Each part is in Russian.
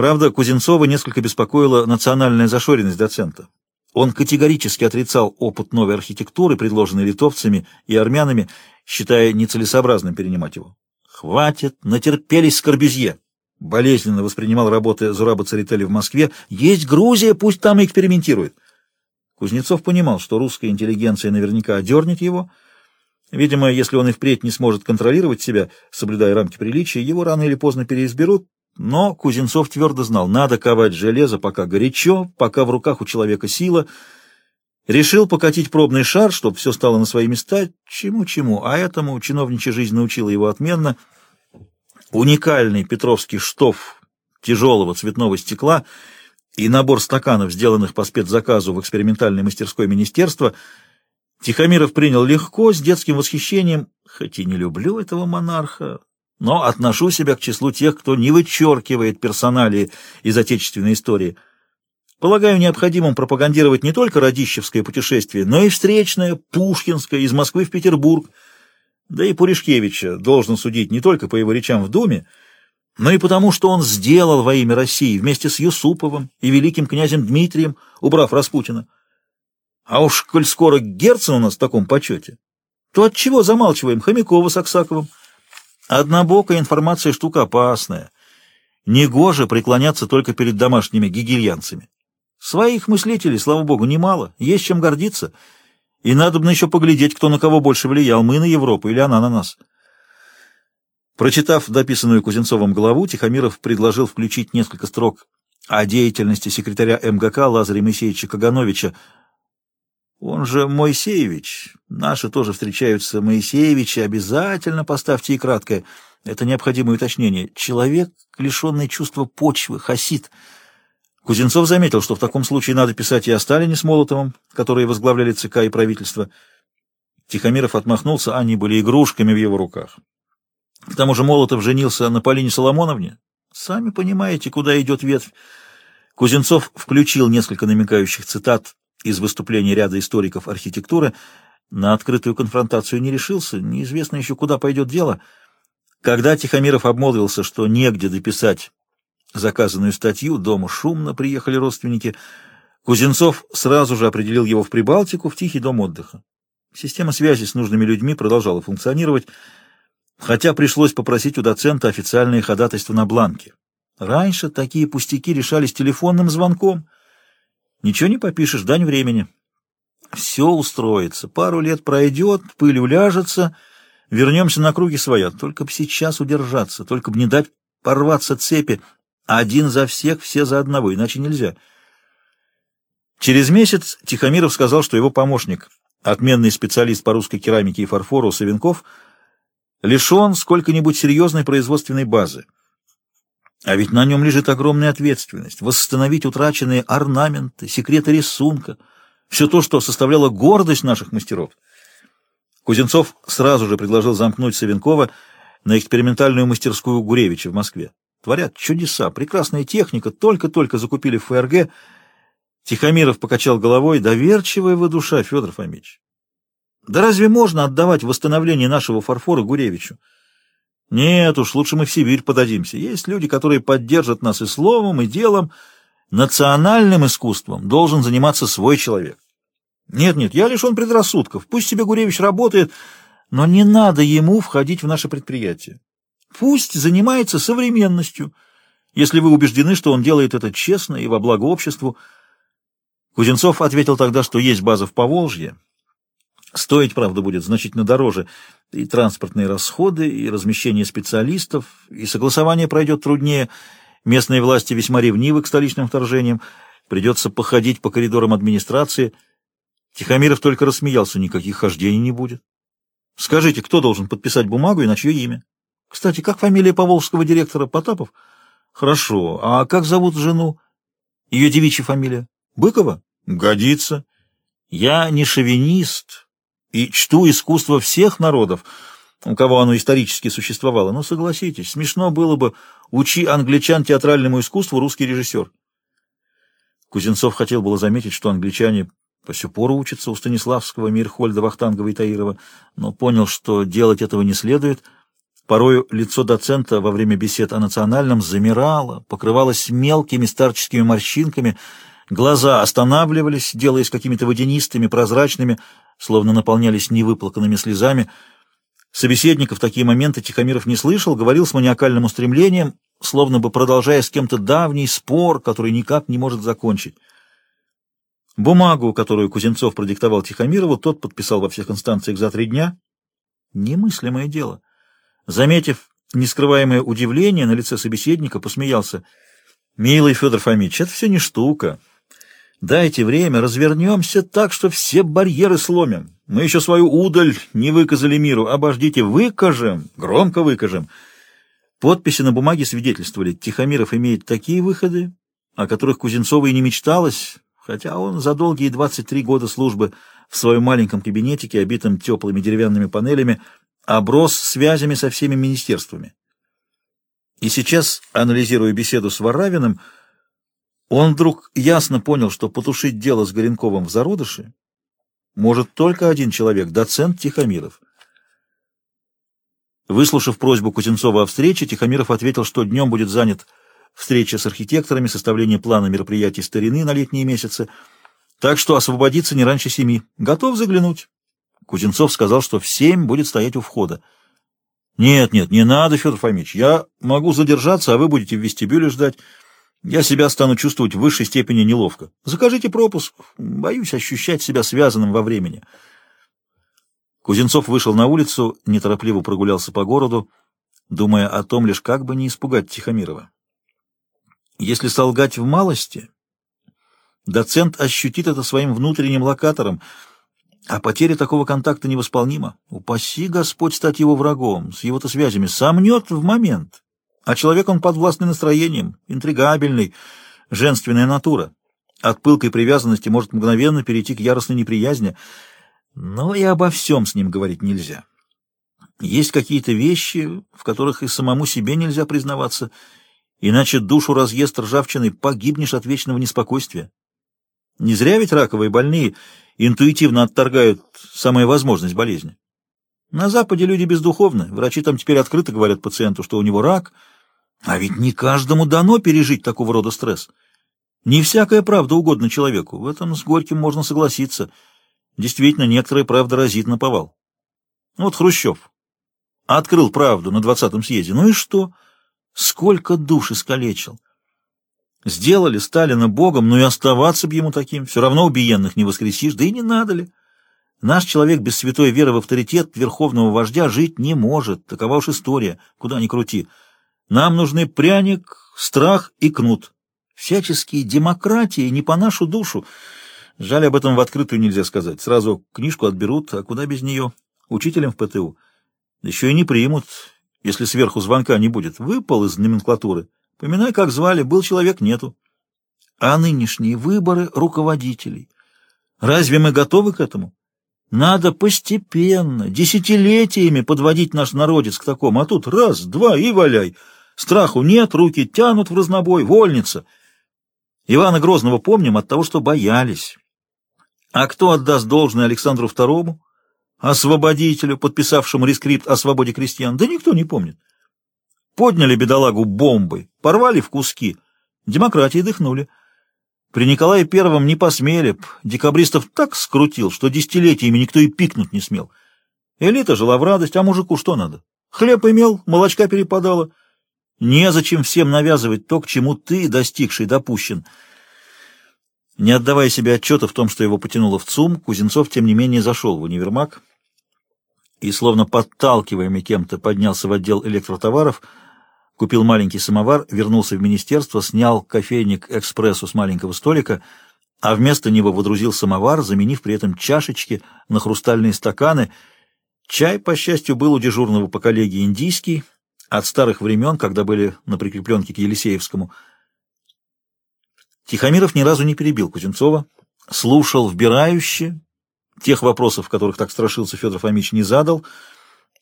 Правда, Кузнецова несколько беспокоила национальная зашоренность доцента. Он категорически отрицал опыт новой архитектуры, предложенной литовцами и армянами, считая нецелесообразным перенимать его. «Хватит, натерпелись с Корбюзье!» Болезненно воспринимал работы Зураба Церетели в Москве. «Есть Грузия, пусть там и экспериментирует!» Кузнецов понимал, что русская интеллигенция наверняка одернет его. Видимо, если он и впредь не сможет контролировать себя, соблюдая рамки приличия, его рано или поздно переизберут, но Кузнецов твердо знал, надо ковать железо, пока горячо, пока в руках у человека сила. Решил покатить пробный шар, чтобы все стало на свои места. Чему-чему, а этому чиновничья жизнь научила его отменно. Уникальный петровский штоф тяжелого цветного стекла и набор стаканов, сделанных по спецзаказу в экспериментальной мастерской министерства, Тихомиров принял легко, с детским восхищением, хоть и не люблю этого монарха, но отношу себя к числу тех, кто не вычеркивает персоналии из отечественной истории. Полагаю необходимым пропагандировать не только Радищевское путешествие, но и встречное, Пушкинское, из Москвы в Петербург. Да и Пуришкевича должен судить не только по его речам в Думе, но и потому, что он сделал во имя России вместе с Юсуповым и великим князем Дмитрием, убрав Распутина. А уж коль скоро Герцен у нас в таком почете, то от чего замалчиваем Хомякова с Аксаковым? Однобокая информация штука опасная. Негоже преклоняться только перед домашними гигельянцами. Своих мыслителей, слава богу, немало, есть чем гордиться. И надо бы еще поглядеть, кто на кого больше влиял, мы на Европу или она на нас. Прочитав дописанную Кузнецовым главу, Тихомиров предложил включить несколько строк о деятельности секретаря МГК Лазаря Моисеевича Кагановича, он же Моисеевич. Наши тоже встречаются Моисеевичи. Обязательно поставьте и краткое. Это необходимое уточнение. Человек, лишенный чувства почвы, хасид. Кузнецов заметил, что в таком случае надо писать и о Сталине с Молотовым, которые возглавляли ЦК и правительство. Тихомиров отмахнулся, они были игрушками в его руках. К тому же Молотов женился на Полине Соломоновне. Сами понимаете, куда идет ветвь. Кузнецов включил несколько намекающих цитат из выступлений ряда историков архитектуры, на открытую конфронтацию не решился, неизвестно еще, куда пойдет дело. Когда Тихомиров обмолвился, что негде дописать заказанную статью, дома шумно приехали родственники, Кузнецов сразу же определил его в Прибалтику, в тихий дом отдыха. Система связи с нужными людьми продолжала функционировать, хотя пришлось попросить у доцента официальное ходатайство на бланке. Раньше такие пустяки решались телефонным звонком — Ничего не попишешь, дань времени. Все устроится. Пару лет пройдет, пыль уляжется, вернемся на круги своя. Только б сейчас удержаться, только б не дать порваться цепи. Один за всех, все за одного, иначе нельзя. Через месяц Тихомиров сказал, что его помощник, отменный специалист по русской керамике и фарфору Савенков, лишен сколько-нибудь серьезной производственной базы. А ведь на нем лежит огромная ответственность — восстановить утраченные орнаменты, секреты рисунка, все то, что составляло гордость наших мастеров. Кузнецов сразу же предложил замкнуть Савенкова на экспериментальную мастерскую Гуревича в Москве. Творят чудеса, прекрасная техника, только-только закупили в ФРГ. Тихомиров покачал головой, доверчивая вы душа, Федор Фомич. Да разве можно отдавать восстановление нашего фарфора Гуревичу? Нет уж, лучше мы в Сибирь подадимся. Есть люди, которые поддержат нас и словом, и делом. Национальным искусством должен заниматься свой человек. Нет-нет, я лишен предрассудков. Пусть себе Гуревич работает, но не надо ему входить в наше предприятие. Пусть занимается современностью, если вы убеждены, что он делает это честно и во благо обществу. Кузнецов ответил тогда, что есть база в Поволжье, Стоить, правда, будет значительно дороже. И транспортные расходы, и размещение специалистов, и согласование пройдет труднее. Местные власти весьма ревнивы к столичным вторжениям. Придется походить по коридорам администрации. Тихомиров только рассмеялся, никаких хождений не будет. Скажите, кто должен подписать бумагу и на чье имя? Кстати, как фамилия поволжского директора Потапов? Хорошо. А как зовут жену? Ее девичья фамилия? Быкова? Годится. Я не шовинист, и чту искусство всех народов, у кого оно исторически существовало. Но согласитесь, смешно было бы учи англичан театральному искусству русский режиссер. Кузнецов хотел было заметить, что англичане по сю пору учатся у Станиславского, Мирхольда, Вахтангова и Таирова, но понял, что делать этого не следует, Порою лицо доцента во время бесед о национальном замирало, покрывалось мелкими старческими морщинками, глаза останавливались, делаясь какими-то водянистыми, прозрачными, словно наполнялись невыплаканными слезами. Собеседников в такие моменты Тихомиров не слышал, говорил с маниакальным устремлением, словно бы продолжая с кем-то давний спор, который никак не может закончить. Бумагу, которую Кузенцов продиктовал Тихомирову, тот подписал во всех инстанциях за три дня. Немыслимое дело. Заметив нескрываемое удивление на лице собеседника, посмеялся. «Милый Федор Фомич, это все не штука. Дайте время, развернемся так, что все барьеры сломим. Мы еще свою удаль не выказали миру. Обождите, выкажем, громко выкажем». Подписи на бумаге свидетельствовали, Тихомиров имеет такие выходы, о которых Кузенцова и не мечталось, хотя он за долгие 23 года службы в своем маленьком кабинетике, обитом теплыми деревянными панелями, оброс связями со всеми министерствами. И сейчас, анализируя беседу с Варавиным, он вдруг ясно понял, что потушить дело с Горенковым в зародыше может только один человек — доцент Тихомиров. Выслушав просьбу Кузнецова о встрече, Тихомиров ответил, что днем будет занят встреча с архитекторами, составление плана мероприятий старины на летние месяцы, так что освободиться не раньше семи. Готов заглянуть. Кузнецов сказал, что в семь будет стоять у входа. «Нет, нет, не надо, Федор Фомич. Я могу задержаться, а вы будете в вестибюле ждать. Я себя стану чувствовать в высшей степени неловко. Закажите пропуск. Боюсь ощущать себя связанным во времени». Кузнецов вышел на улицу, неторопливо прогулялся по городу, думая о том лишь, как бы не испугать Тихомирова. Если солгать в малости, доцент ощутит это своим внутренним локатором — а потеря такого контакта невосполнима. Упаси Господь стать его врагом, с его-то связями. Сомнет в момент. А человек он подвластный настроением, интригабельный, женственная натура. От пылкой привязанности может мгновенно перейти к яростной неприязни. Но и обо всем с ним говорить нельзя. Есть какие-то вещи, в которых и самому себе нельзя признаваться, иначе душу разъест ржавчиной, погибнешь от вечного неспокойствия. Не зря ведь раковые больные интуитивно отторгают самую возможность болезни. На Западе люди бездуховны, врачи там теперь открыто говорят пациенту, что у него рак, а ведь не каждому дано пережить такого рода стресс. Не всякая правда угодна человеку, в этом с Горьким можно согласиться. Действительно, некоторая правда разит на повал. Вот Хрущев открыл правду на двадцатом съезде, ну и что? Сколько душ искалечил! Сделали Сталина богом, но и оставаться бы ему таким. Все равно убиенных не воскресишь, да и не надо ли. Наш человек без святой веры в авторитет верховного вождя жить не может. Такова уж история, куда ни крути. Нам нужны пряник, страх и кнут. Всяческие демократии не по нашу душу. Жаль, об этом в открытую нельзя сказать. Сразу книжку отберут, а куда без нее? Учителем в ПТУ. Еще и не примут, если сверху звонка не будет. Выпал из номенклатуры. Поминай, как звали, был человек, нету. А нынешние выборы руководителей. Разве мы готовы к этому? Надо постепенно, десятилетиями подводить наш народец к такому, а тут раз, два и валяй. Страху нет, руки тянут в разнобой, вольница. Ивана Грозного помним от того, что боялись. А кто отдаст должное Александру II, освободителю, подписавшему рескрипт о свободе крестьян? Да никто не помнит. Подняли бедолагу бомбой, порвали в куски. Демократии дыхнули. При Николае Первом не посмели б. Декабристов так скрутил, что десятилетиями никто и пикнуть не смел. Элита жила в радость, а мужику что надо? Хлеб имел, молочка перепадало. Незачем всем навязывать то, к чему ты, достигший, допущен. Не отдавая себе отчета в том, что его потянуло в ЦУМ, Кузенцов, тем не менее, зашел в универмаг и, словно подталкиваемый кем-то, поднялся в отдел электротоваров — купил маленький самовар, вернулся в министерство, снял кофейник экспрессу с маленького столика, а вместо него водрузил самовар, заменив при этом чашечки на хрустальные стаканы. Чай, по счастью, был у дежурного по коллегии индийский, от старых времен, когда были на прикрепленке к Елисеевскому. Тихомиров ни разу не перебил Кузнецова, слушал вбирающе, тех вопросов, которых так страшился Федор Фомич, не задал —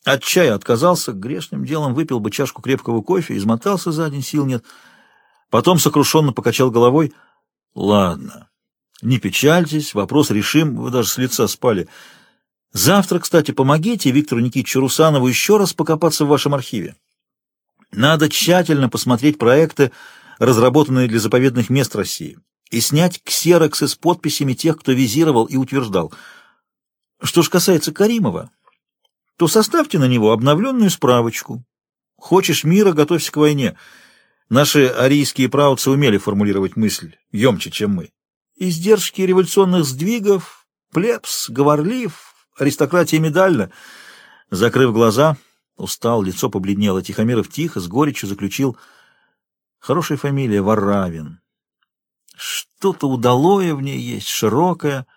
от чая отказался, грешным делом выпил бы чашку крепкого кофе, измотался за день, сил нет. Потом сокрушенно покачал головой. «Ладно, не печальтесь, вопрос решим, вы даже с лица спали. Завтра, кстати, помогите Виктору Никитичу Русанову еще раз покопаться в вашем архиве. Надо тщательно посмотреть проекты, разработанные для заповедных мест России, и снять ксероксы с подписями тех, кто визировал и утверждал. Что ж касается Каримова, то составьте на него обновленную справочку. Хочешь мира, готовься к войне. Наши арийские правцы умели формулировать мысль емче, чем мы. Издержки революционных сдвигов, плебс, говорлив, аристократия медальна. Закрыв глаза, устал, лицо побледнело. Тихомиров тихо, с горечью заключил. Хорошая фамилия, Варавин. Что-то удалое в ней есть, широкое —